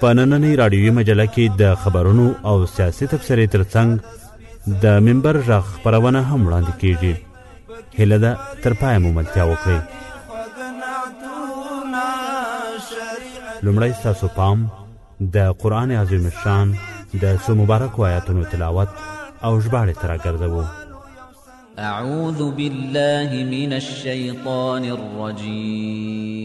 په نننۍ راډیوي مجله کې د خبرونو او سیاسي تبصرې ترڅنګ د منبر غږ خپرونه هم وړاندې کیږي هیله ده تر پایه مو ملتیا وکړئ لومړی ستاسو پام د قرآن عظیم شان د څو مبارکو آیاتونو تلاوت او ژباړې ته راګرځوو اعوذ بالله من الشیطان الرجیم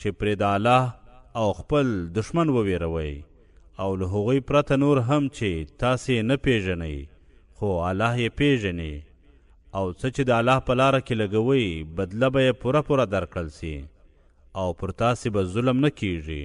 چې پرې د الله او خپل دښمن ووېروئ او له هغوی پرته نور هم چې تاسې یې نه پېژنئ خو الله یې پېژني او څه چې د الله په لاره کې لګوئ بدله به یې پوره پوره درکړل شي او پر تاسې به ظلم نه کېږي.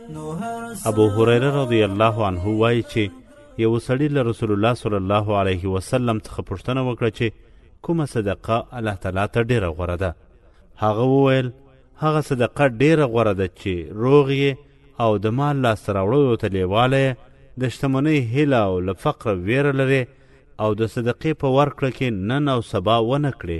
ابو هريره رضی الله عنه وایي چې یو سړي له رسول الله صلی الله علیه وسلم څخه پوښتنه وکړه چې کومه صدقه الله تعالی ته ډیره غوره ده هغه وویل هغه صدقه ډیره غوره ده چې روغ یې او د مال لاسته راوړلو ته لیواله د شتمنۍ هیله او له فقره ویره لرې او د صدقې په ورکړه کې نن او سبا ونه کړې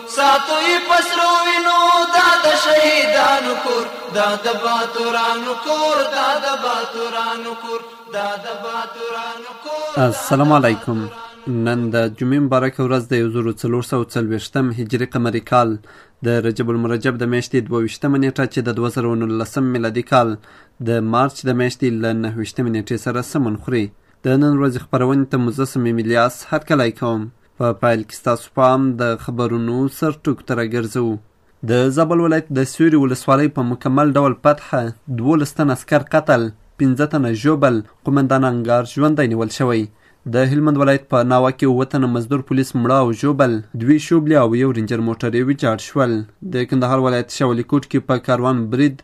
ساتو یې په سرو وینو دا د شهیدانو کور دا د باتورانو کور دا د باتورانو کور دا د باتورانو کور السلام علیکم نن د جمعې مبارک ورځ د 1440 هجری قمری کال د رجب المرجب د میاشتې 22 نیټه چې د 2019 میلادي کال د مارچ د میاشتې ل 9 نیټې سره سمون خوري د نن ورځې خبرونه ته مزسم ملیاس هر کله کوم په پایل کې ستاسو پام د خبرونو سرټکو ته راګرځوو د زابل ولایت د سیوري ولسوالۍ په مکمل ډول فتحه دولس تن عسکر قتل پنځه تنه ژوبل قومندان انګار ژوندی نیول شوی د هلمند ولایت په ناوه کې اووه تنه مزدور پولیس مړه او ژوبل دوی شوبلې او یو رینجر موټر یې ویجاړ شول د کندهار ولایت شاولیکوټ کې په کاروان برید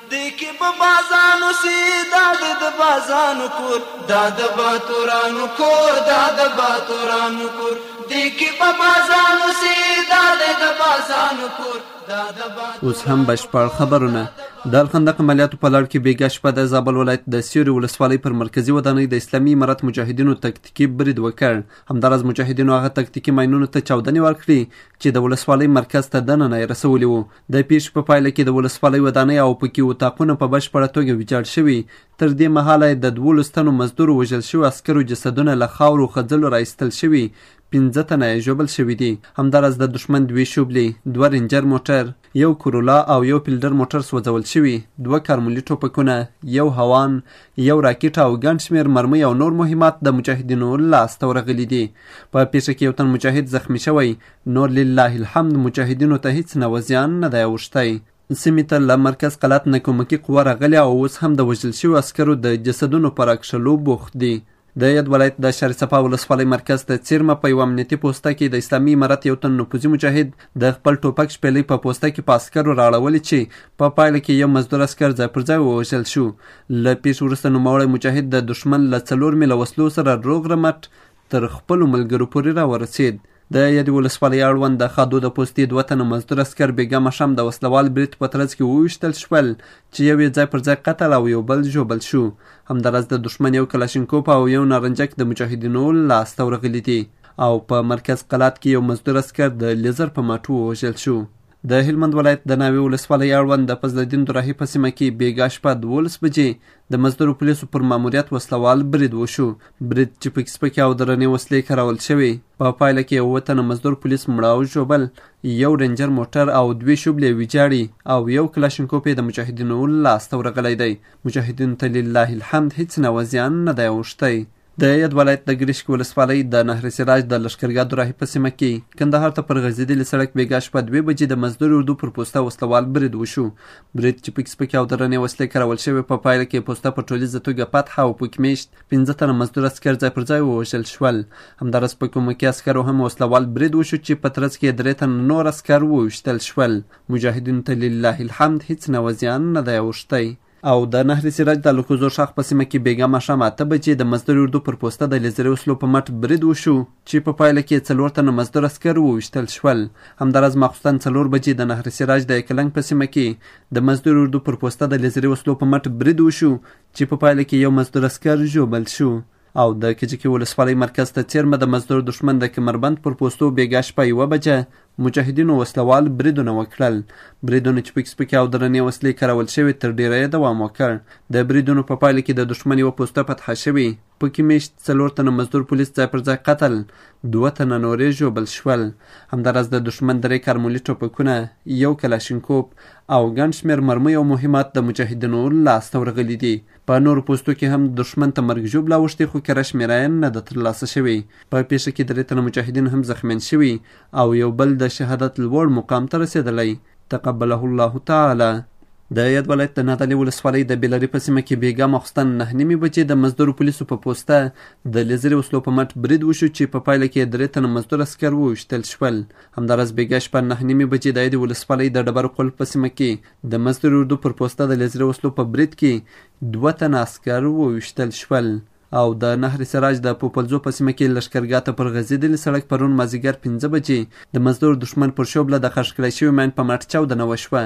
دی کې په بازانو سي دا دی د بازانو کور دا د باتورانو کور دا د باتورانو کور دی کې په بازانو سي دا دی د بازانو کور اوس هم بشپړ خبرونه د الخندق عملیاتو په لړ کې بیګا شپه د زابل ولایت د سیوري ولسوالۍ پر مرکزي ودانۍ د اسلامي امارت مجاهدینو تکتیکي برید وکړ همداراز مجاهدینو هغه تکتیکي ماینونو ته چاودنې ورکړې چې د ولسوالۍ مرکز ته دننه یې رسولي وو د پیښې په پایله کې د ولسوالۍ ودانۍ او پکې اتاقونه په بشپړه توګه ویجاړ شوي تر دې مهاله د دولس تنو مزدورو وژل شوي عسکرو جسدونه له خاورو خځلو را ایستل شوي پنځه تنه یې ژوبل شوي دي همداراز د دښمن دوې شوبلې دوه رینجر موټر یو کورولا او یو پیلډر موټر سوځول شوي دوه کارمولي ټوپکونه یو هوان یو راکټ او ګڼ شمېر مرمۍ او نور مهمات د مجاهدینو لاس ته ورغلي دي په پیښه کې یو تن مجاهد زخمی شوی نور لله الحمد مجاهدینو ته هیڅ نوع زیان نه دی اوښتی سیمې ته له مرکز قلات نه کومکي قوه راغلې او اوس هم د وژل شویو عسکرو د جسدونو په راکښلو بوخت دي د یاد ولایت د شهر صفا ولسوالۍ مرکز ته څیرمه په یو امنیتي پوسته کې د اسلامي امارت یو تن نفوذي مجاهد د خپل ټوپک شپېلۍ په پوسته کې په عسکرو راړولې چې په پا پایله کې یو مزدور عسکر ځای پر ځای ووژل شو له پیښې وروسته نوموړی مجاهد د دښمن له څلور میله وسلو سره روغ رمټ تر خپلو ملګرو پورې راورسېد. د یادې ولسوالۍ اړوند د خادو د پوستې دوه تنه مزدور اسکر بېګم شم د وسلوال برید په ترڅ کې وویشتل شول چې یو یې ځای پر ځای قتل او یو بل ژوبل شو همداراز د دښمن یو کلاشینکوپ او یو نارنجک د مجاهدینو لاسته ورغلي دي او په مرکز قلات کې یو مزدور اسکر د لیزر په ماټو ووژل شو د هلمند ولایت د ناوې ولسوالۍ اړوند د فضل الدین دراهي په سیمه کې بیګا شپه دولس بجې د مزدورو پولیسو پر ماموریت وسله وال برید وشو برید چې پکې سپکې او درنې وسلې کارول شوې په پایله کې اووه تنه مزدور پولیس مړه او ژوبل یو رنجر موټر او دوې شوبلې ویجاړي او یو کلاشینکوپ یې د مجاهدینو لاسته ورغلی دی مجاهدینو ته لله الحمد هیڅ نوه زیان نه دی اوښتی د ید ولایت د ګریشک ولسوالۍ د نهر سراج د لښکرګاه دوراهي په سیمه کې کندهار ته پر غځېدلي سړک بېګا شپه دوې بجې د مزدور اردو پر پوسته وسلوال برید وشو برید چې پکې سپکې او درنې وسلې کارول شوې په پایله کې پوسته په ټولیزه توګه پتح او پکې میشت پنځه تنه مزدور عسکر ځای پر ځای ووژل شول همداراز په کومکي عسکرو هم وسلوال برید وشو چې په ترڅ کې درې تنه نور عسکر وویشتل شول مجاهدینو ته لله الحمد هیڅ نوه زیان نه دی اوښتی او د نهر سراج د لکوزو ښاخ په سیمه کې بیګا ماښام اته بجې د مزدور اردو پر پوسته د لیزري وسلو په مټ برید وشو چې په پایله کې څلور تنه مزدور عسکر وویشتل شول همداراز ماخوستن څلور بجې د نهر سراج د اکلنګ په سیمه کې د مزدور اردو پر پوسته د لیزري وسلو په مټ برید وشو چې په پایله کې یو مزدور عسکر ژوبل شو او د کجکي ولسوالۍ مرکز ته څیرمه د مزدور دښمن د کمربند پر پوستو بیګا شپه یوه بجه مجاهدینو وسلوال بریدونه وکړل بریدونه چې پکې سپکې او درنې وسلې کارول شوې تر ډیره یې دوام وکړ د بریدونو په پایله کې د دښمن یوه پوسته فتحه شوې پکې میشت څلور تنه مزدور پولیس ځای پر ځای قتل دوه تنه نورې ژوبل شول همداراز د دښمن درې کارمولي ټوپکونه یو کلاشینکوپ او ګڼ شمېر مرمۍ او مهمات د مجاهدینو لاسته ورغلي دي په نورو پوستو کې هم دښمن ته مرګ ژوبله اوښتې خو کره شمېره یې نه ده ترلاسه شوې په پیښه کې درې تنه مجاهدین هم زخمیان شوي او یو بل د شهادت لوړ مقام ته رسېدلی تقبله الله تعالی د یاد ولایت د نادعلي ولسوالۍ د بېلري په سیمه کې بېګا ماخوستن نهه نیمې بجې د مزدورو پولیسو په پوسته د لیزري وسلو په مټ برید وشو چې په پایله کې درې تنه مزدور عسکر وویشتل شول همداراز بېګا شپه نهه نیمې بجې د یادې ولسوالۍ د ډبرو قلف په سیمه کې د مصدر اردو پر پوسته د لیزر وسلو په برید کې دوه تنه عسکر وویشتل شول او د نهر سراج د پوپلزو په سیمه کې لښکرګاه ته پر غځېدلي سړک پرون مازیګر پنځه بجې د مزدور دښمن پر شوبله د خښ کړای شوي ماین په مټ چاودنه وشوه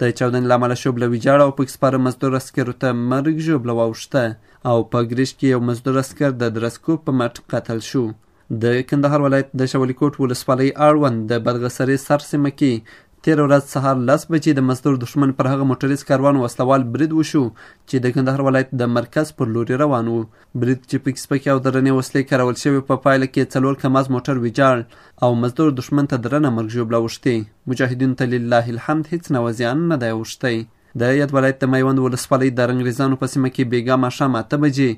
د چاودنې له امله شوبله ویجاړه او پکې سپاره مزدور عسکرو ته مرګ ژوبله واوښته او په ګریش کې یو مزدور عسکر د درسکوب په مټ قتل شو د کندهار ولایت د شولي کوټ ولسوالۍ اړوند د بدغسرې سر سیمه کې تېره ورځ سهار لس بجې د مزدور دښمن پر هغه موټریز کاروان وسلوال برید وشو چې د کندهار ولایت د مرکز پر لوري روان وو برید چې پکې سپکې او درنې وسلې کارول شوې په پایله کې څلور کماز موټر ویجاړ او مزدور دښمن ته درنه مرګ ژوبله اوښتې مجاهدینو ته لله الحمد هیڅ نوه زیان نه دی اوښتی د یاد ولایت د میوند ولسوالۍ د رنګریزانو په سیمه کې بیګا ماښام اته بجې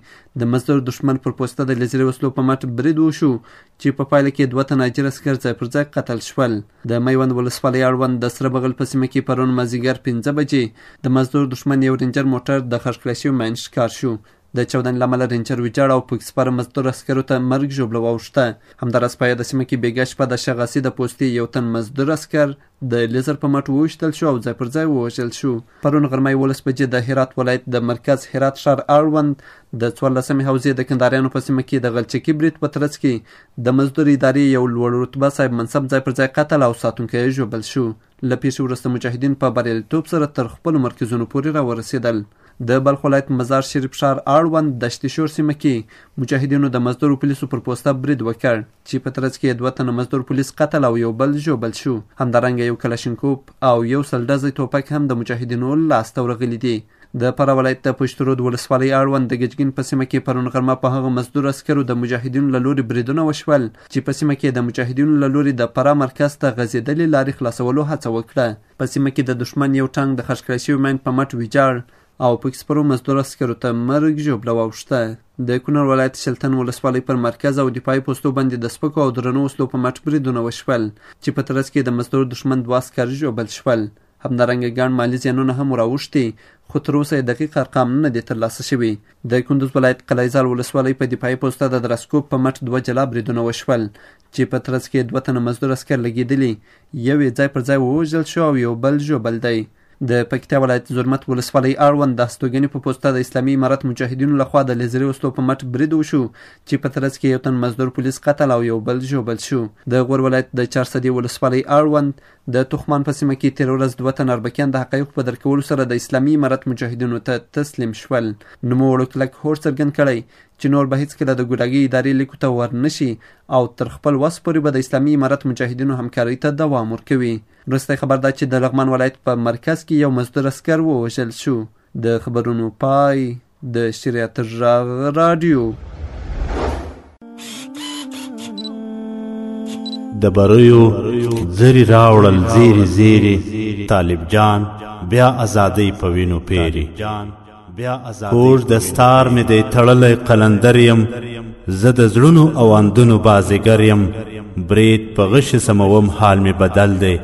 د مزدور دښمن پر پوسته د لیزري وسلو په مټ برید وشو چې په پایله کې دوه تنه اجیر عسکر ځای پر ځای قتل شول د میوند ولسوالۍ اړوند د سره بغل په سیمه کې پرون مازیګر پنځه بجې د مزدور دښمن یو رینجر موټر د خښ کړای شوي ماین ښکار شو د چاودنې له امله رینجر ویجاړ او پکې سپاره مزدور عسکرو ته مرګ ژوبله واوښته همداراز په یاده سیمه کې بېګا شپه د شغاسي د پوستې یو تن مزدور عسکر د لیزر په مټ وویشتل شو او ځای پر ځای ووژل شو پرون غرمه یولس بجې د هرات ولایت د مرکز هرات ښار اړوند د څوارلسمې حوزې د کنداریانو په سیمه کې د غلچکي برید په ترڅ کې د مزدور ادارې یو لوړ رتبه صاحب منصب ځای پر ځای قتل او ساتونکی ژوبل شو له پېښې وروسته مجاهدین په بریالیتوب سره تر خپلو مرکزونو پورې راورسېدل. د بلخ ولایت مزار شریف ښار اړوند دشت شور سیمه کې مجاهدینو د مزدورو پولیسو پر پوسته برید وکړ چې په ترڅ کې یې دوه تنه مزدور پولیس قتل او یو بل ژوبل شو. همدارنګه یو کلاشینکوپ او یو سل ډزی توپک هم د مجاهدینو لاس ته ورغلي دي. د فراه ولایت د پشترود ولسوالۍ اړوند د ګجګین په سیمه کې پرون غرمه په هغه مزدور عسکرو د مجاهدینو له لوري بریدونه وشول چې په سیمه کې د مجاهدینو له لوري د فراه مرکز ته غځېدلې لارې خلاصولو هڅه وکړه. په سیمه کې د دښمن یو ټانک د خښ کړای شوي ماین په مټ ویجاړ او پکې سپرو مزدور عسکرو ته مرګ ژوبله واوښته. د کونړ ولایت شلتن ولسوالۍ پر مرکز او دفاعي پوستو باندې د سپکو او درنو وسلو په مټ بریدونه وشول چې په ترڅ کې د مزدور دښمن دوه عسکر ژوبل شول. همدارنګه ګڼ مالي زیانونه هم وراوښتي خو تر اوسه یې دقیق ارقام نه دي ترلاسه شوي د کندوز ولایت قلعهزال ولسوالۍ په دفاعي پوسته د درسکوب په مټ دوه جلا بریدونه وشول چې په ترڅ کې دوه تنه مزدور عسکر لګېدلي یو یې ځای پر ځای ووژل شو او یو بل ژوبل دی د پکتیا ولایت زرمت ولسوالۍ اړوند د هستوګنې په پوسته د اسلامي امارت مجاهدینو لخوا د لیزري وسلو په مټ برید وشو چې په ترڅ کې یو تن مزدور پولیس قتل او یو بل ژوبل شو د غور ولایت د چارسدې ولسوالۍ اړوند د تخمان په سیمه کې تیر ورځ دوه تن اربکیان د حقایقو په درک کولو سره د اسلامي امارت مجاهدینو ته تسلیم شول. نوموړو کلک هوډ څرګند کړی چې نور به هیڅکله د ګوډاګۍ ادارې لیکو ته ورنشي او تر خپل وس پورې به د اسلامي امارت مجاهدینو همکارۍ ته دوام ورکوي. وروستی خبر دا چې د لغمان ولایت په مرکز کې یو مزدور عسکر ووژل شو. د خبرونو پای د شریعت غږ رادیو د بریو زری راوړل زیری زیری طالب جان بیا ازادۍ په وینو پیری کوژ د ستار مې دی تړلی قلندر یم زه د زړونو او اندونو بازیګر یم برید په غشي سموم حال مې بدل دی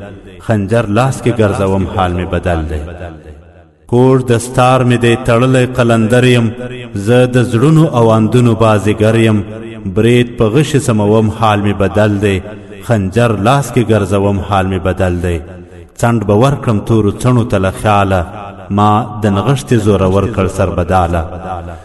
خنجر لاس کې ګرځوم حال مې بدل دی کور دستار مې دی تړلی قلندر یم زه د زړونو او اندونو بازیګر یم برید په غشې سموم حال مې بدل دی خنجر لاس کې ګرځوم حال مې بدل دی څنډ به ورکړم تورو څڼو ته له خیاله ما د نغښتې زورور کړ سربداله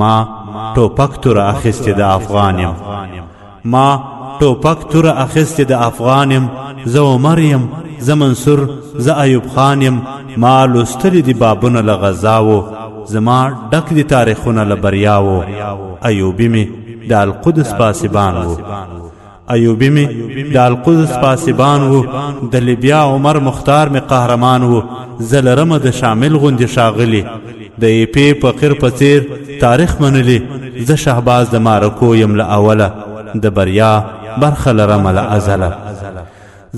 ما ټوپک توره اخیستې د افغان یم ما ټوپک توره اخیستې د افغان یم زه عمر یم زه منصور زه ایوب خان یم ما لوستلي دي بابونه له غزاو زما ډک دي تاریخونه له بریاو ایوبي مې د القدس پاسبان و ایوبی می د القدس پاسبان وو د لیبیا عمر مختار می قهرمان وو زلرمه د شامل غوندې شاغلی د ای پی فقیر په څیر تاریخ منلی زه شهباز د مارکو یم له اوله د بریا برخه لرم له ازله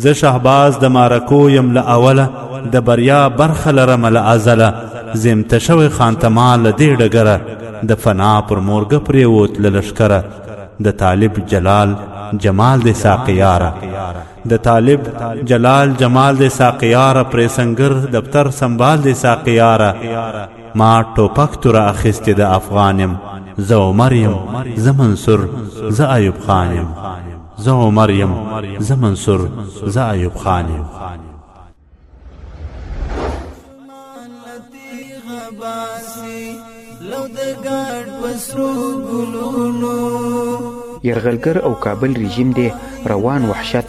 زه شهباز د مارکو یم له اوله د بریا برخه لرم له ازله زیمته شوی خانتما له دې ډګره د فنا پر مورګه پرېوت له لښکره د طالب جلال جمال د ساقیاره د طالب جلال جمال د ساقیاره پرې سنگر دفتر سنبال د ساقیاره ما ټوپک توره اخیستې د افغان یم زه عمر یم زه منصور زه ایوب خان یم زه عمر یم زه منصور زه ایوب خان یم یرغلګر او کابل رژیم دې روان وحشت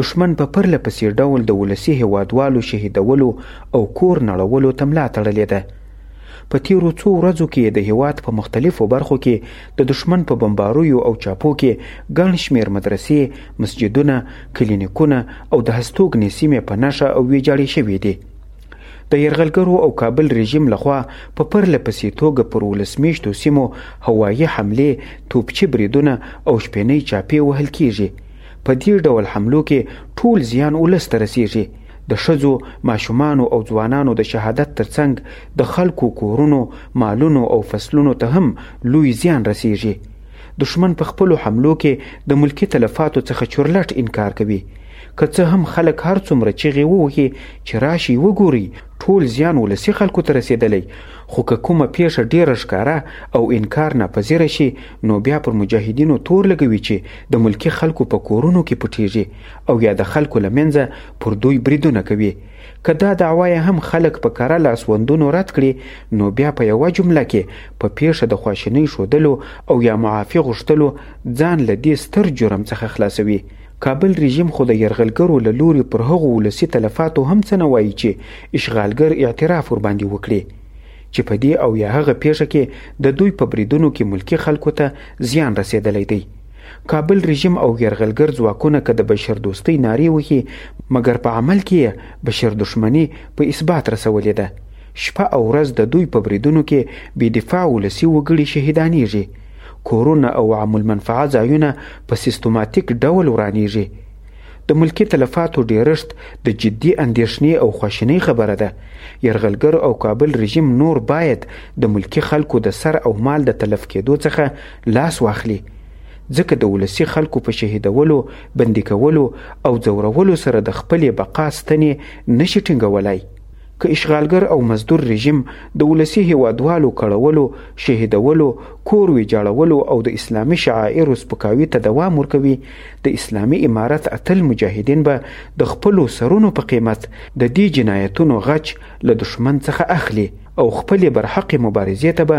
دښمن په پرله پسې ډول د ولسي هېوادوالو شهیدولو او کور نړولو ته ملا تړلې ده. په تېرو څو ورځو کې د هېواد په مختلفو برخو کې د دښمن په بمباریو او چاپو کې ګڼ شمېر مدرسې، مسجدونه، کلینیکونه او د هستوګنې سیمې په نښه او ویجاړې شوې دي. د یرغلګرو او کابل رژیم له خوا په پرله پسې توګه پر ولس مېشتو سیمو هوایي حملې، توپچي بریدونه او شپېنۍ چاپې وهل کېږي. په دې ډول حملو کې ټول زیان ولس ته رسیږي د ښځو ماشومانو او ځوانانو د شهادت ترڅنګ د خلکو کورونو مالونو او فصلونو ته هم لوی زیان رسیږي دښمن په خپلو حملو کې د ملکي تلفاتو څخه چورلټ انکار کوي که څه هم خلک هر څومره چیغې ووهي چې راشي وګورئ ټول زیان ولسي خلکو ته رسېدلی خو که کومه پیښه ډیره ښکاره او انکار ناپذیره شي نو بیا پر مجاهدینو تور لګوي چې د ملکي خلکو په کورونو کې پټیږي او یا د خلکو له منځه پر دوی بریدونه کوي که دا دعوا یې هم خلک په کره لاسوندونو رد کړي نو بیا په یوه جمله کې په پیښه د خواشینۍ ښودلو او یا معافي غوښتلو ځان له دې ستر جرم څخه خلاصوي کابل رژیم خو د یرغلګرو له لوري پر هغو ولسي تلفاتو هم څه نه وایي چې اشغالګر اعتراف ورباندې وکړي چې په دې او یا هغه پیښه کې د دوی په بریدونو کې ملکی خلکو ته زیان رسیدلی دی کابل رژیم او یرغلګر ځواکونه که د بشر دوستۍ نارې وهي مګر په عمل کې یې بشر دښمني په اثبات رسولې ده شپه او ورځ د دوی په بریدونو کې بې دفاع ولسي وګړي شهیدانیږي کورونه او عام المنفعه ځایونه په سیستماتیک ډول ورانیږي د ملکي تلفاتو ډیرښت د جدي اندیښنې او خواشینۍ خبره ده. یرغلګر او کابل رژیم نور باید د ملکي خلکو د سر او مال د تلف کیدو څخه لاس واخلي. ځکه د ولسي خلکو په شهیدولو، بندي کولو او ځورولو سره د خپلې بقا ستنې نشي ټینګولای. که اشغالګر او مزدور رژیم د ولسي هېوادوالو کړولو، شهیدولو، کور ویجاړولو او د اسلامي شعائرو سپکاوي ته دوام ورکوي، د اسلامي امارت اتل مجاهدین به د خپلو سرونو په قېمت د دې جنایتونو غچ له دښمن څخه اخلي او خپلې برحقې مبارزې ته به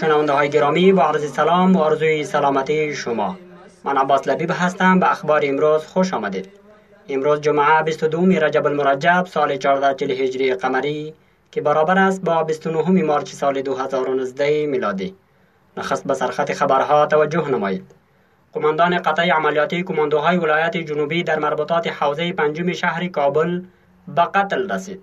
شنوندههای گرامی با عرض سلام و آرزوی سلامتی شما من عباس لبیب هستم به اخبار امروز خوش آمدید امروز جمعه 22 رجب المرجب سال 1440 هجری قمری که برابر است با 29 مارچ سال 2019 میلادی نخست به سرخط خبرها توجه نمایید قماندان قطعه عملیاتی کماندوهای ولایت جنوبی در مربوطات حوزه پنجم شهر کابل به قتل رسید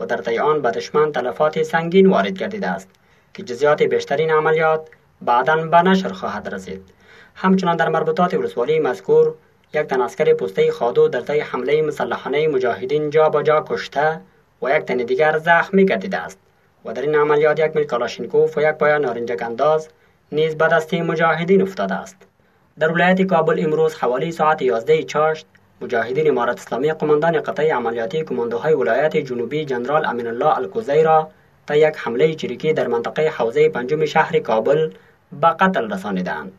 و در طی آن به دشمن تلفات سنگین وارد گردیده است که جزیات بیشترین عملیات بعدا به نشر خواهد رسید همچنان در مربوطات ولسوالی مذکور یک تن اسکر پوسته خادو در طی حمله مسلحانه مجاهدین جا با جا کشته و یک تن دیگر زخمی گردیده است و در این عملیات یک میل کالاشینکوف و یک پایه نارنجک انداز نیز به دست مجاهدین افتاده است در ولایت کابل امروز حوالی ساعت 11 چاشت مجاهدین امارت اسلامی قماندان قطعه عملیاتی کماندوهای ولایت جنوبی جنرال امین الله الکوزی را تا یک حمله چریکی در منطقه حوزه پنجم شهر کابل به قتل رسانیدند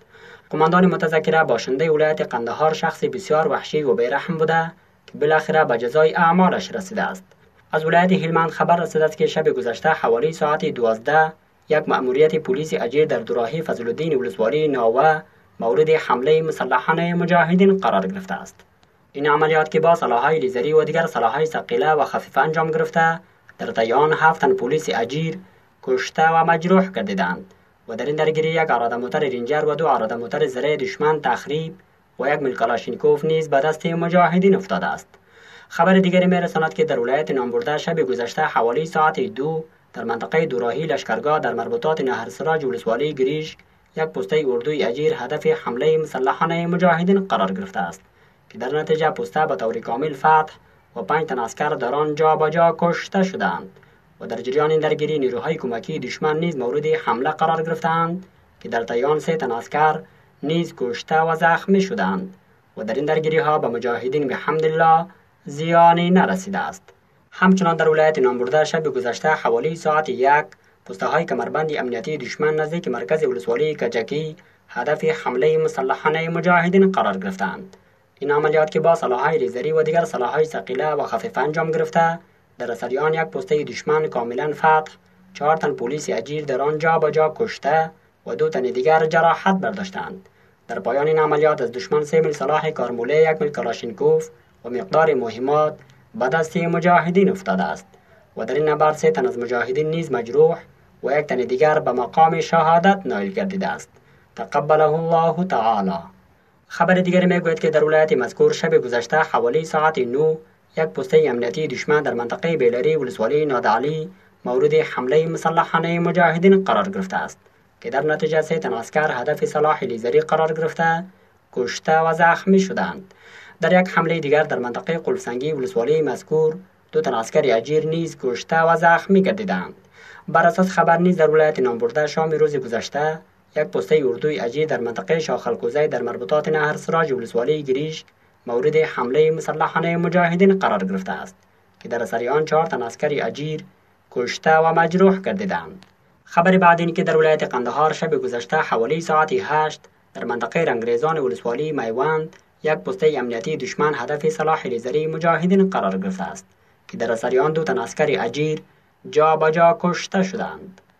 قماندان متذکره باشنده ولایت قندهار شخص بسیار وحشی و بیرحم بوده که بالاخره به جزای اعمالش رسیده است از ولایت هلمند خبر رسیده است که شب گذشته حوالی ساعت 12 یک مأموریت پلیس اجیر در دوراهی الدین ولسوالی ناوه مورد حمله مسلحانه مجاهدین قرار گرفته است. این عملیات که با سلاحهای لیزری و دیگر سلاحهای ثقیله و خفیفه انجام گرفته در طی آن پلیس اجیر کشته و مجروح گردیدند و در این درگیری یک آراده موتر رینجر و دو آراده موتر زره دشمن تخریب و یک میل کلاشینکوف نیز به دست مجاهدین افتاده است خبر دیگری می رساند که در ولایت نامبرده شب گذشته حوالی ساعت دو در منطقه دوراهی لشکرگاه در مربوطات سراج ولسوالی گریش یک پسته اردوی اجیر هدف حمله مسلحانه مجاهدین قرار گرفته است که در نتیجه پسته به طور کامل فتح و پنج تن اسکر در آن جا کشته شدند و در جریان این درگیری نیروهای کمکی دشمن نیز مورد حمله قرار گرفتند که در تیان سه تن اسکر نیز کشته و زخمی شدند و در این درگیریها به مجاهدین بحمدالله زیانی نرسیده است همچنان در ولایت نامبرده شب گذشته حوالی ساعت یک پسته های کمربند امنیتی دشمن نزدیک مرکز ولسوالی کجکی هدف حمله مسلحانه مجاهدین قرار گرفتند این عملیات که با سلاحهای لیزری و دیگر سلاحهای ثقیله و خفیفه انجام گرفته در اثر آن یک پسته دشمن کاملا فتح چهار تن پلیس اجیر در آنجا به جا کشته و دو تن دیگر جراحت برداشتند در پایان این عملیات از دشمن سه میل سلاح کارموله یک میل کلاشینکوف و مقدار مهمات به دست مجاهدین افتاده است و در این نبرد سه تن از مجاهدین نیز مجروح و یک تن دیگر به مقام شهادت نایل گردیده است تقبله الله تعالی خبر دیگر می گوید که در ولایت مذکور شب گذشته حوالی ساعت 9 یک پسته امنیتی دشمن در منطقه بیلری ولسوالی نادعلی مورد حمله مسلحانه مجاهدین قرار گرفته است که در نتیجه سه تن عسکر هدف سلاح لیزری قرار گرفته کشته و زخمی شدند در یک حمله دیگر در منطقه قلفسنگی ولسوالی مذکور دو تن عسکر اجیر نیز کشته و زخمی گردیدند بر اساس خبر نیز در ولایت نامبرده شام روز گذشته یک پسته اردوی اجی در منطقه شاخلکوزه در مربوطات نهر سراج ولسوالی گریشک مورد حمله مسلحانه مجاهدین قرار گرفته است که در اثر آن چهار تن عسکری اجیر کشته و مجروح گردیدند خبر بعد این که در ولایت قندهار شب گذشته حوالی ساعت 8 در منطقه رنگریزان ولسوالی میوند یک پسته امنیتی دشمن هدف صلاح لیزری مجاهدین قرار گرفته است که در اثر آن دو تن عسکری اجیر جا به جا کشته شدند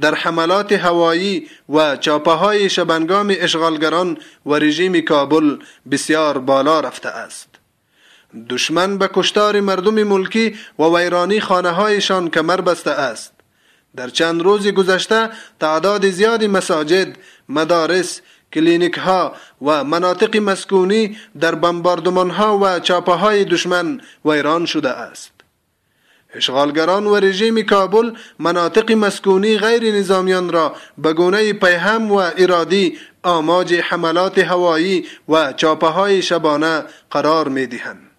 در حملات هوایی و چاپه های شبنگام اشغالگران و رژیم کابل بسیار بالا رفته است. دشمن به کشتار مردم ملکی و ویرانی خانه هایشان کمر بسته است. در چند روز گذشته تعداد زیادی مساجد، مدارس، کلینیک ها و مناطق مسکونی در بمباردمان ها و چاپه های دشمن ویران شده است. اشغالگران و رژیم کابل مناطق مسکونی غیر نظامیان را به گونه پیهم و ارادی آماج حملات هوایی و چاپه های شبانه قرار می دهند.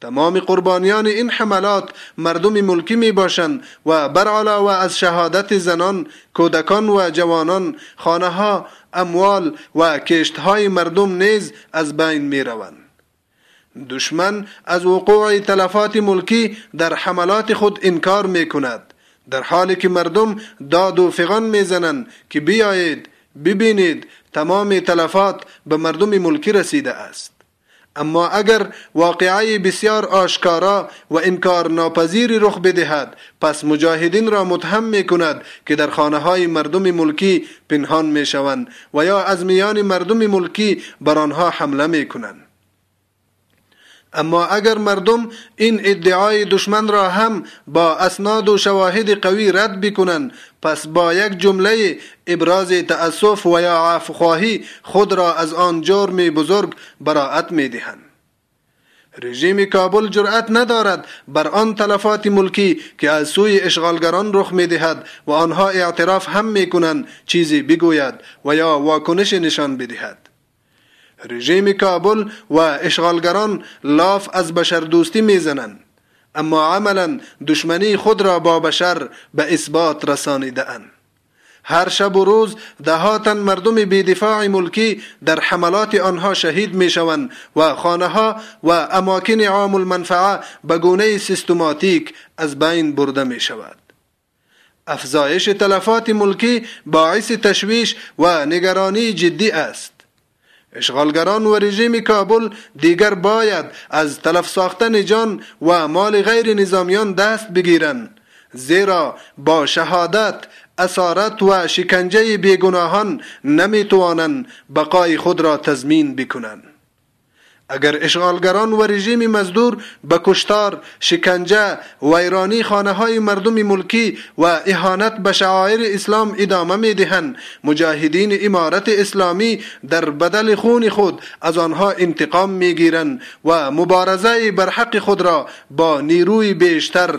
تمام قربانیان این حملات مردم ملکی می باشند و برعلا و از شهادت زنان، کودکان و جوانان، خانه ها، اموال و کشت های مردم نیز از بین می روند. دشمن از وقوع تلفات ملکی در حملات خود انکار می کند در حالی که مردم داد و فغان می زنند که بیایید ببینید تمام تلفات به مردم ملکی رسیده است اما اگر واقعه بسیار آشکارا و انکار ناپذیری رخ بدهد پس مجاهدین را متهم می کند که در خانه های مردم ملکی پنهان می شوند و یا از میان مردم ملکی بر آنها حمله می کنند اما اگر مردم این ادعای دشمن را هم با اسناد و شواهد قوی رد بکنند پس با یک جمله ابراز تأسف و یا عفوخواهی خود را از آن جرم بزرگ براعت می دهند. رژیم کابل جرأت ندارد بر آن تلفات ملکی که از سوی اشغالگران رخ می دهد و آنها اعتراف هم می کنند چیزی بگوید و یا واکنش نشان بدهد. رژیم کابل و اشغالگران لاف از بشر دوستی میزنند اما عملا دشمنی خود را با بشر به اثبات رسانیده اند هر شب و روز دهاتن مردم بیدفاع ملکی در حملات آنها شهید می شوند و خانه و اماکن عام المنفعه به گونه سیستماتیک از بین برده می شود. افزایش تلفات ملکی باعث تشویش و نگرانی جدی است. اشغالگران و رژیم کابل دیگر باید از تلف ساختن جان و مال غیر نظامیان دست بگیرند زیرا با شهادت اسارت و شکنجه بیگناهان نمیتوانند بقای خود را تضمین بکنند اگر اشغالگران و رژیم مزدور به کشتار، شکنجه، ویرانی خانه های مردم ملکی و اهانت به شعائر اسلام ادامه می دهند مجاهدین امارت اسلامی در بدل خون خود از آنها انتقام می و مبارزه بر حق خود را با نیروی بیشتر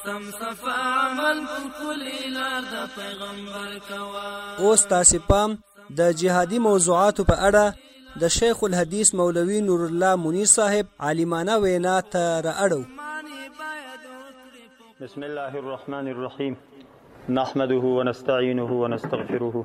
سم صفا عمل کل لار د پیغمبر کوا اوس تاسو پام د جهادي موضوعاتو په اړه د شیخ الحدیث مولوی نور الله منیر صاحب عالمانه وینا ته راړو بسم الله الرحمن الرحیم نحمده ونستعینه ونستغفره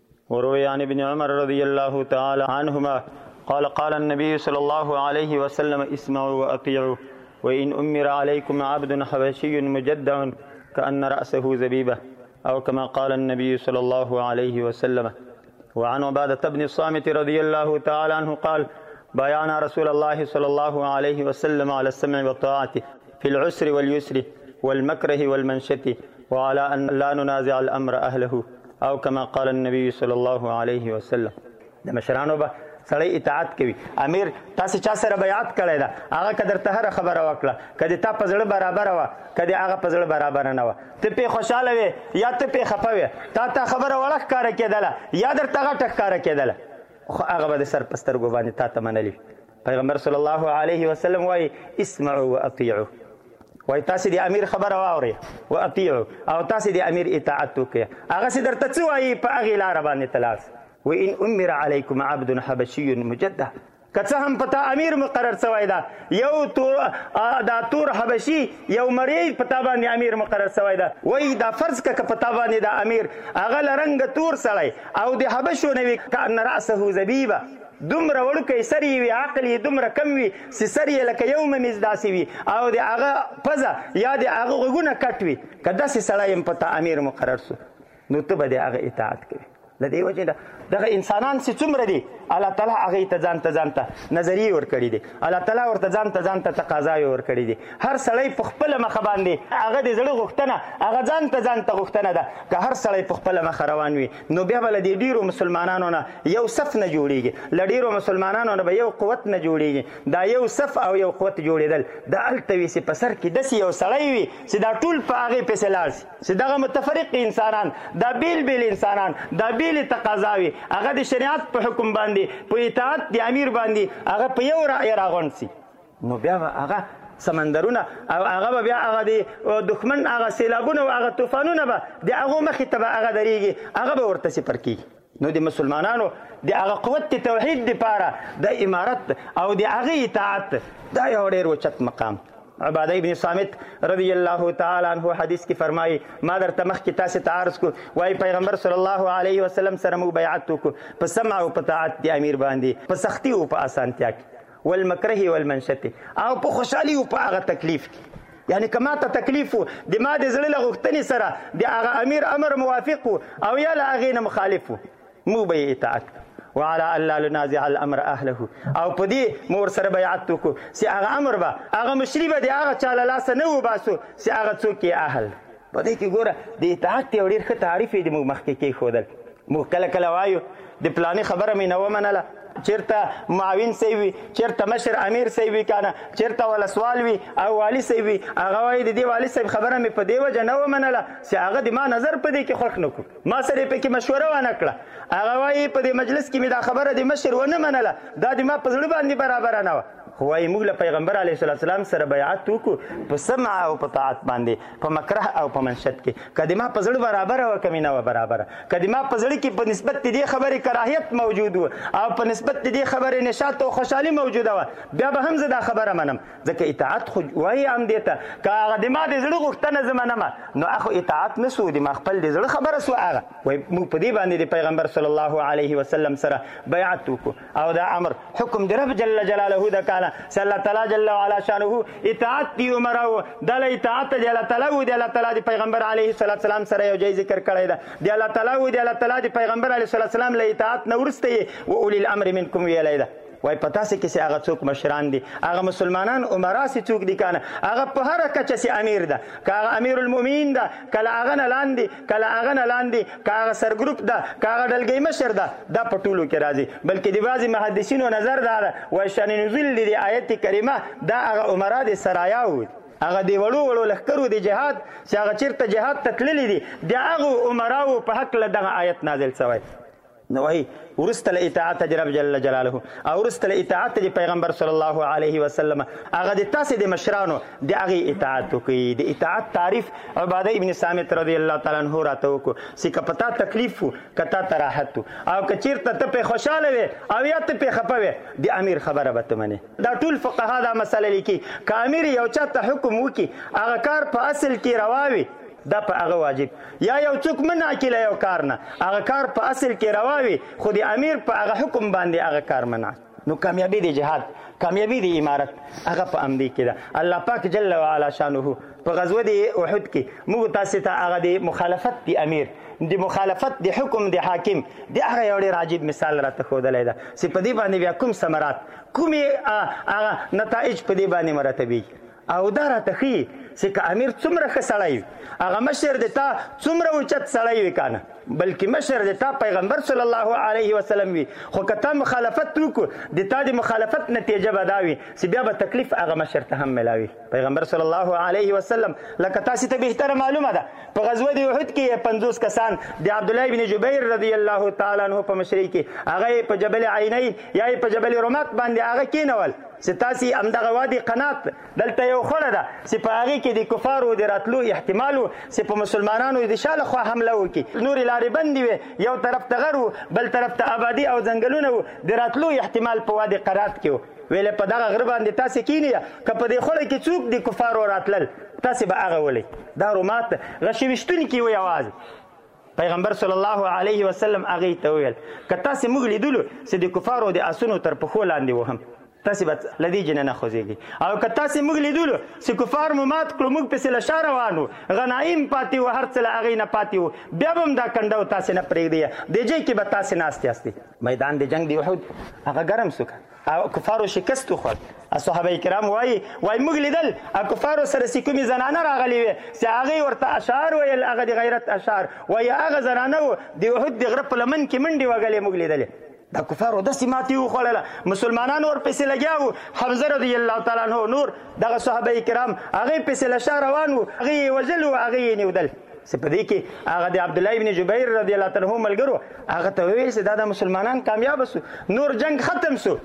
وروي عن ابن عمر رضي الله تعالى عنهما قال قال النبي صلى الله عليه وسلم اسمعوا وأطيعوا وإن أمر عليكم عبد حبشي مجدع كأن رأسه زبيبة أو كما قال النبي صلى الله عليه وسلم وعن عبادة بن الصامت رضي الله تعالى عنه قال بايعنا رسول الله صلى الله عليه وسلم على السمع والطاعة في العسر واليسر والمكره والمنشط وعلى أن لا ننازع الأمر أهله او کما قال النبي صلی الله علیه وسلم د مشرانو به سړی اطاعت کوي امیر تاسو چا سره بیعت کړی دا هغه کدر ته هر خبره وکړه کدی تا په زړه برابر و کدی هغه په زړه برابر نه و ته په خوشاله وي یا ته په خپه وي تا ته خبره وړخ کار کېدله یا در تغه ټک کار کېدله خو هغه به سر پستر ګو باندې تا ته منلی پیغمبر صلی الله علیه وسلم وای اسمعوا واطیعوا وای تاسو د امیر خبره واوري او اطیعوا او تاسو د امیر اطاعت وکړئ هغه سي درته څه وایي په هغه لار باندې تلاش و ان امر علیکم عبد حبشی مجده کڅه هم پتا امیر مقرر سوی دا یو تو دا تور حبشي یو مری پتا باندې امیر مقرر سوی دا وای دا فرض ک پتا باندې دا امیر هغه لرنګ تور سړی او د حبشو نوی کان راسه زبیبه دومره وړوکی سر یې وي عقل یې دومره کم وي چې سر یې لکه یو ممیز داسې وي او د هغه پزه یا د هغه غوږونه کټ وي که داسې سړی یم په تا امیر مقرر سو نو ته به د هغه اطاعت کوي د دې وجه ده دغه انسانان چې څومره دي الله تعالی هغه ته ځان ته ځان ته نظریه ور کړی دي الله تعالی ورته ځان ته ځان ته تقاضا ور کړی دي هر سړی په خپل مخ باندې هغه د زړه غوښتنه هغه ځان ته ځان ته غوښتنه ده که هر سړی په خپل مخ روان وي نو بیا به له دې ډیرو مسلمانانو نه یو صف نه جوړیږي له ډیرو مسلمانانو نه به یو قوت نه جوړیږي دا یو صف او یو قوت جوړیدل د هلته وي چې په سر کې داسې یو سړی وي چې دا ټول په هغې پسې لاړ شي چې دغه متفرق انسانان دا بیل بیل انسانان دا بیلې تقاضاوې هغه د شریعت په حکم باندې په اطاعت د امیر باندې هغه په یو رأی راغونډ شي نو بیا به هغه سمندرونه او هغه به بیا هغه دی دښمن هغه سیلابونه او هغه طوفانونه به د هغه مخې ته به هغه درېږي هغه به ورته سپر کېږي نو د مسلمانانو د هغه قوت توحید لپاره د امارت او د هغه اطاعت دا یو ډېر اوچت مقام عباده ابن صامت رضی الله تعالی عنہ حدیث کې فرمایي ما درته مخکې تاسو ته عرض کو وای پیغمبر صلی الله علیه وسلم سره مو بیعت وکړو په سمع او په طاعت د امیر باندې په سختی او په اسانتیا کې والمکره والمنشت او په خوشحالي او په هغه تکلیف کې یعنی کما ته تکلیف وو د ما د زړه لغښتنې سره د هغه امیر امر موافق وو او یا له هغې نه مخالف وو موږ به یې اطاعت وعلى الله لنازع الامر اهله او په دې مور سره بیعت وکړو چې هغه امر به هغه مشری به د هغه چا له لاسه نه وباسو چې هغه څوک یې اهل په دې کې ګوره د اطاعت یو ډېر ښه تعریف یې موږ مخکې کېښودل موږ کله کله وایو د پلانې خبره مې نه ومنله چیرته معاون سی وي چیرته مشر امیر سی وي کنه چیرته ولسوال وي او والی سی وي هغه وایي د دې والی صاحب خبره مې په دې وجه نه ومنله چې هغه د ما نظر په دې کې خوښ نه کړو ما سره یې پکې مشوره ونه کړه هغه وایي په دې مجلس کې مې دا خبره د مشر ونه منله دا د ما په زړه باندې برابره نه وه خو وايي موږ له پیغمبر علیه السلام سره بیعت وکړو په سمع او په طاعت باندې په مکره او په منشد کې کدی ما په زړه برابر او کمی نه برابر کدی ما په زړه کې په نسبت دې خبرې کراهیت موجود و او په نسبت دې خبرې نشاط او خوشحالي موجوده و بیا به هم زه دا خبره منم ځکه اطاعت خو وایي هم دې ته که هغه د ما د زړه غوښتنه زه منم نو اخو اطاعت نه سو د ما خپل د زړه خبره سو هغه وایي موږ په دې باندې د پیغمبر صلی الله علیه وسلم سره بیعت وکړو او دا امر حکم دی رب جل جلاله دا کاله چې الله تعالی جل وعلا شانه اطاعت دی عمر او د اطاعت دی الله تعالی او دی الله تعالی دی پیغمبر علیه الصلاۃ والسلام سره یو ځای ذکر کړی دا دی الله تعالی او دی الله تعالی دی پیغمبر علیه الصلاۃ والسلام له اطاعت نه ورسته او اولی الامر منکم ویلای دا وای پتا سي کې سي هغه څوک مشران دي هغه مسلمانان عمرا سي څوک دي کنه هغه په هر کچه سي امیر ده که هغه امیر المؤمنین ده کله هغه نه لاندې که له هغه نه لاندې که هغه سرګروپ ده که هغه ډلګۍ مشر ده دا په ټولو کې راځي بلکې د بعضې محدثینو نظر دا ده وایي شان نزول د دې آیت کریمه دا هغه عمرا د سرایاو دي هغه دی وړو وړو لخرو دی جهاد چې هغه چیرته جهاد ته تللی دي د هغه عمراو په حق له دغه آیت نازل شوی نو وای ورسته له اطاعت د رب جل جلاله او ورسته له اطاعت د پیغمبر صلی الله علیه وسلم هغه د تاسو د مشرانو د هغه اطاعت وکړي د اطاعت تعریف عباده ابن صامت رضی الله تعالی عنہ راته وکړو چې کپتا تکلیف وو کتا تراحت او کچیرته ته په خوشاله وي او یا ته په خپه وي د امیر خبره به تمنه دا ټول فقها دا مسله لیکي کامیر یو چاته حکم وکي هغه کار په اصل کې رواوي دا په هغه واجب یا یو څوک منع کی له یو کار نه هغه کار په اصل کې روا وي خو د امیر په هغه حکم باندې هغه کار منع نو کامیابی دی جهاد کامیابی دی امارت هغه په امدی کې ده الله پاک جل وعلا شانه په غزوه دی احد کې موږ تاسو ته هغه دی مخالفت دی امیر دی مخالفت دی حکم دی حاکم دی هغه یو ډیر عجیب مثال راته خودلای ده چې په دې باندې بیا کوم ثمرات کومې هغه نتایج په دې باندې مرتبي او دا راته ښيي چې که امیر څومره ښه سړی وي هغه مشر د تا څومره اوچت سړی وي کنه بلکې مشر د تا پیغمبر صلی الله علیه وسلم وي خو که تا مخالفت وکړو د تا د مخالفت نتیجه به دا وي چې بیا به تکلیف هغه مشر ته هم ملاوي پیغمبر صلی الله علیه وسلم لکه تاسو ته بهتره معلومه ده په غزوه د احد کې 50 کسان د عبد الله بن جبیر رضی الله تعالی عنہ په مشرۍ کې هغه په جبل عینی یا په جبل رمات باندې هغه کینول چې تاسې همدغه وادي قنات دلته یو خړه ده چې په هغې کې د کفارو د راتلو احتمال و چې په مسلمانانو د شا لخوا حمله وکړي نورې لارې بندې وې یو طرف ته غر و بل طرف ته آبادي او ځنګلونه و د راتلو احتمال په وادي قنات کې و ویل په دغه غره باندې تاسې کینی که په دې خړه کې څوک د کفارو راتلل تاسې به هغه ولې دا رومات غشوشتونکي و یوازې پیغمبر صلی الله علیه وسلم هغه ته ویل که تاسو موږ لیدلو چې د کفارو د اسونو تر پخو لاندې وهم تاسو به لدی جن نه خوځيږي او که تاسو موږ لیدلو چې کفار مو مات کړو موږ پسې لشا روانو غنایم پاتې و هرڅ له اغې نه پاتې و بیا هم دا کنده تاسو نه پرېږدي د جې کې به تاسو ناشته استي میدان د جنگ دی وحود هغه ګرم سوکه کفارو شکست وخوړ صحابه کرام وای وای موږ لیدل کفارو سره چې کومې زنانه راغلي وي چې هغه ورته اشعار ویل هغه د غیرت اشعار وای هغه زنانه و د احد د غره په لمن کې منډې وګلې موږ لیدل دا کفارو د سیماتي وخړل مسلمانان ور پسې لګیاو حمزه رضی الله تعالی عنہ نور دغه صحابه کرام هغه پسې لشه روان وو هغه وجلو هغه نیودل چې په دې کې هغه د عبد الله ابن جبیر رضی الله عنه ملګرو هغه ته ویل چې دا د مسلمانان کامیاب سو نور جنگ ختم سو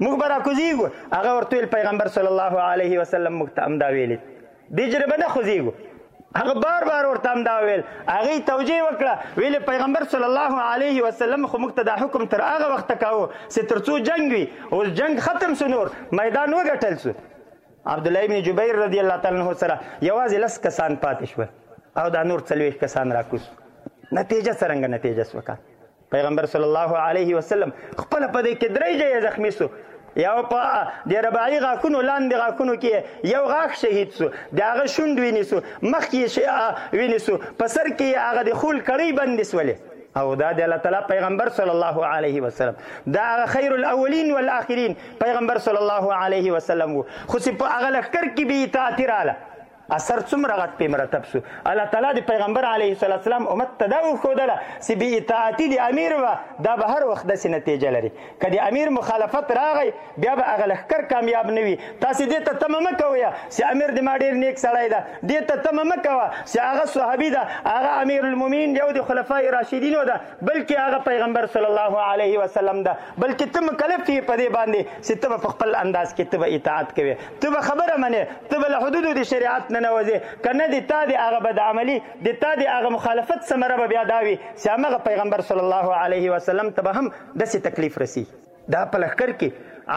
موږ برا کوزیږو هغه ورته پیغمبر صلی الله علیه وسلم موږ ته امدا ویل بجربه نه خوزیږو هغه بار بار ورته هم دا ویل هغه توجیه وکړه ویل پیغمبر صلی الله علیه وسلم خو موږ ته دا حکم تر هغه وخت کاوه چې ترڅو جنگ وي او جنگ ختم شو نور میدان وګټل شو عبدالله ابن جبیر رضی الله تعالی عنه سره یوازې لس کسان پاتې شول او دا نور څلوېښت کسان راکوز نتیجه څرنګه نتیجه سوکه پیغمبر صلی الله علیه وسلم خپل په دې کې درې ځای زخمی سو یو په د رباعي غاښونو لاندې غاښونو کې یو غاښ شهید سو د هغه شونډ وینې سو مخ کې وینې سو په سر کې هغه د خول کړۍ بندې سولې او دا د الله تعالی پیغمبر صلی الله علیه وسلم دا هغه خیر الاولین والآخرین پیغمبر صلی الله علیه وسلم وو خو چې په هغه لښکر کې به اطاعت رااله اثر څومره غټ په مرتب سو الله تعالی د پیغمبر علیه الصلاه والسلام امت ته دا وښودله چې بی اطاعتی د امیر و دا به هر وخت داسې نتیجه لري که د امیر مخالفت راغی بیا به هغه لښکر کامیاب نه وي تاسو دې ته تمه مه کوئ چې امیر د ما ډیر نیک سړی ده دې ته تمه مه کوه چې هغه صحابي ده هغه امیر المؤمنین یو د خلفای راشدینو ده بلکې هغه پیغمبر صلی الله علیه وسلم ده بلکې ته مکلف یې په دې باندې چې ته په خپل انداز کې ته اطاعت کوې ته به خبره منې ته به له حدودو د شریعت نه نه وځې که نه د تا د هغه بد عملي د تا د هغه مخالفت ثمره به بیا دا وي چې همغه پیغمبر صلی الله علیه وسلم ته به هم داسې تکلیف رسي. دا په لښکر کې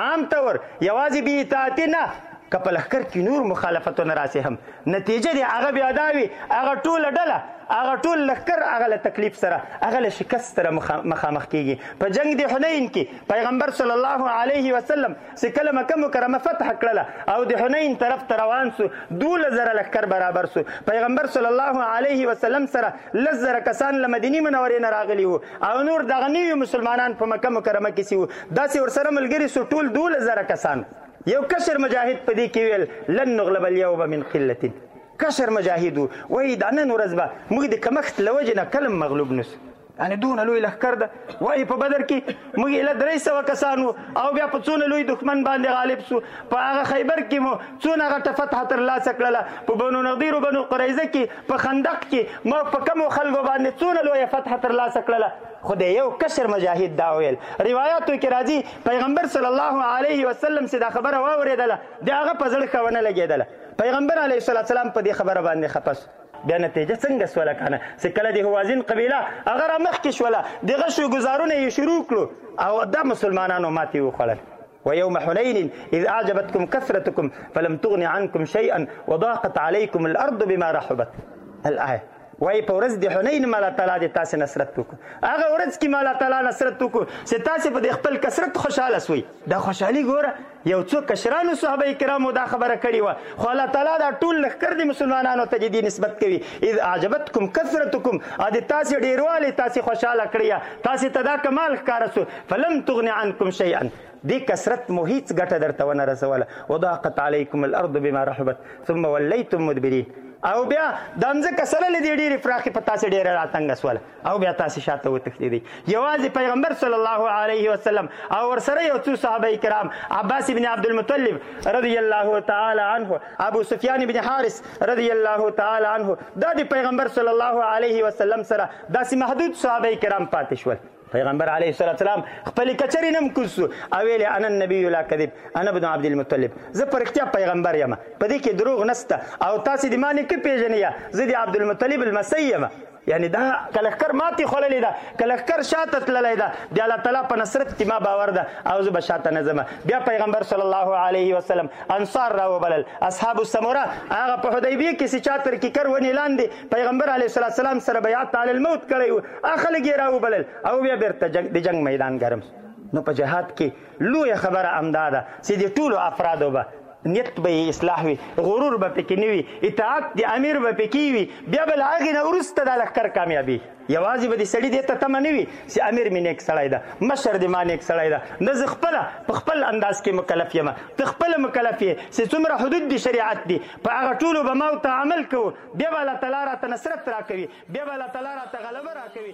عام طور یوازې بې اطاعتي نه، که په لښکر کې نور مخالفتونه راسي هم، نتیجه دې هغه بیا دا وي، هغه ټوله ډله، هغه ټول لښکر هغه له تکلیف سره، هغه له شکست سره مخامخ کېږي. په جنګ د حنین کې پیغمبر صلی الله علیه وسلم چې کله مکه مکرمه فتح کړله او د حنین طرف ته روان سو دوله زره لښکر برابر سو پیغمبر صلی الله علیه وسلم سره لس زره کسان له مدینې منورې نه راغلي وو او نور دغه نوي مسلمانان په مکه مکرمه کې سي وو داسې ورسره ملګري سو ټول دوله زره کسان یو کشر مجاهد په دې کې ویل لن نغلب اليوم من قلة کشر مجاهد وایي دا نن ورځ به موږ د کمښت له وجې نه کلم مغلوب نسو یعنی دونه لوی لخر ده وای په بدر کې موږ اله درې سو کسانو او بیا په څونه لوی دښمن باندې غالب سو په هغه خیبر کې مو څونه غټه فتح تر لاسه کړله په بنو نضیر او بنو قریظه کې په خندق کې مو په کوم خلکو باندې څونه لوی فتح تر لاسه کړله خو د یو کشر مجاهد دا ویل روایتو کې راځي پیغمبر صلی الله علیه وسلم سي دا خبره واوریدله دا هغه په زړه خونه لګیدله پیغمبر علیه السلام په دې خبره باندې خپس بیا نتیجه څنګه سوله کنه چې کله د هوازین قبیله هغه را مخکې شوله د غشو ګزارونه یې شروع کړو او دا مسلمانانو ماتې وخوړل ويوم حنين إذ أعجبتكم كثرتكم فلم تغن عنكم شيئا وضاقت عليكم الأرض بما رحبت الآية وای په ورځ د حنین مالا تعالی د تاسو نصرت وکړو هغه ورځ کې مالا تعالی نصرت وکړو چې تاسو په خپل کثرت خوشاله شوي دا خوشحالي ګوره یو څو کشرانو صحابه کرامو دا خبره کړې وه خو الله تعالی دا ټول لښکر د مسلمانانو ته جدي نسبت کوي اذ اعجبتکم کثرتکم ا د تاسې ډیروالی تاسې خوشاله کړی تاسې ته دا کمال ښکاره سو فلم تغن عنکم شیئا دې کثرت مو هیڅ ګټه درته ونه رسوله وضاقت علیکم الارض بما رحبت ثم ولیتم مدبرین او بیا د مځکه سره لدې ډېرې فراخې په تاسې ډېره راتنګه سوله او بیا تاسو شاته وتښتیدئ یوازې پیغمبر صلی الله علیه وسلم او ورسره یو څو صحابه کرام عباس ابن عبد المطلب رضی الله تعالی عنه ابو سفیان ابن حارث رضی الله تعالی عنه دا د پیغمبر صلی الله علیه وسلم سره داسې محدود صحابه کرام پاتې شول پیغمبر علیه الصلاه والسلام خپل کچری نم کوس او ویل انا النبی لا کذب انا ابن عبد المطلب زه پر اختیا پیغمبر یم په دې کې دروغ نسته او تاسو د معنی کې پیژنې زه د عبد المطلب المسیح یم یعنی دا کلخکر ماتی خړلې ده کلخکر شاته تللی ده د الله تعالی په نصرت کې ما باور ده او زه به شاته نه ځم بیا پیغمبر صلی الله علیه وسلم انصار را وبلل اصحاب السمره هغه په حدیبیه کې چې چا تر کې کر ونی لاندې پیغمبر علیه الصلاه والسلام سره بیعت علی الموت کړی و اخلګي را وبلل او بیا بیرته د جنگ میدان ګرم نو په جهاد کې لویه خبره همدا ده چې د ټولو افرادو به نیت به یې اصلاح وي غرور به پکې نه وي اطاعت د امیر به پکې وي بیا به له هغې نه وروسته دا لښکر کامیابي یوازې به د سړي دې ته تمه نه وي چې امیر مې نیک سړی ده مشر دې ما نیک سړی ده نه زه خپله په خپل انداز کې مکلف یم ته خپله مکلف یې چې څومره حدود د شریعت دي په هغه ټولو به ما ورته عمل کوو بیا به الله تعالی راته نصرت راکوي بیا به الله تعالی راته غلبه راکوي